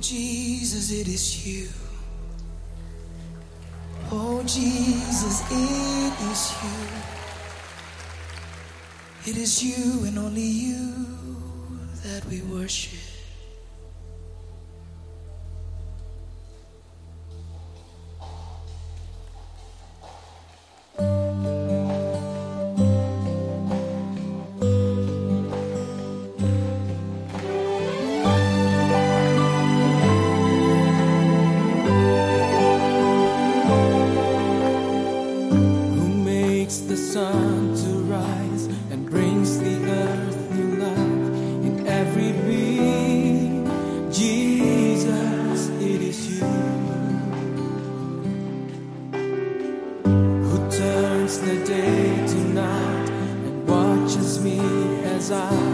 Jesus, it is you. Oh, Jesus, it is you. It is you and only you that we worship. the day tonight, and watches me as I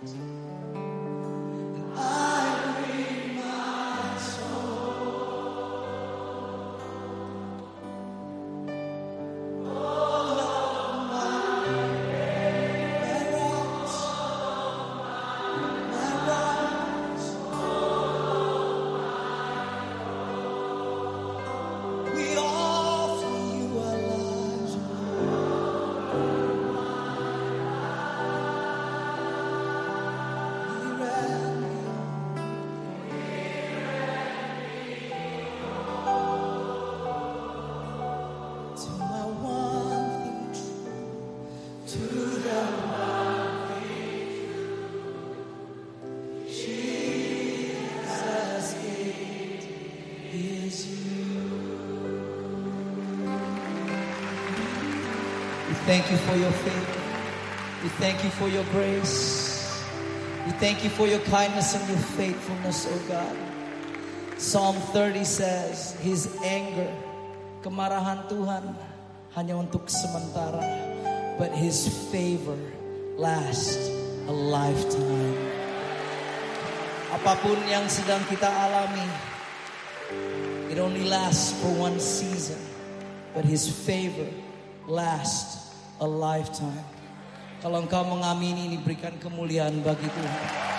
hands and thank you for your faith. We thank you for your grace. We thank you for your kindness and your faithfulness, oh God. Psalm 30 says, His anger, kemarahan Tuhan hanya untuk sementara, but His favor lasts a lifetime. Apapun yang sedang kita alami, it only lasts for one season, but His favor lasts a lifetime. Kalau engkau mengamini ini berikan kemuliaan bagi Tuhan.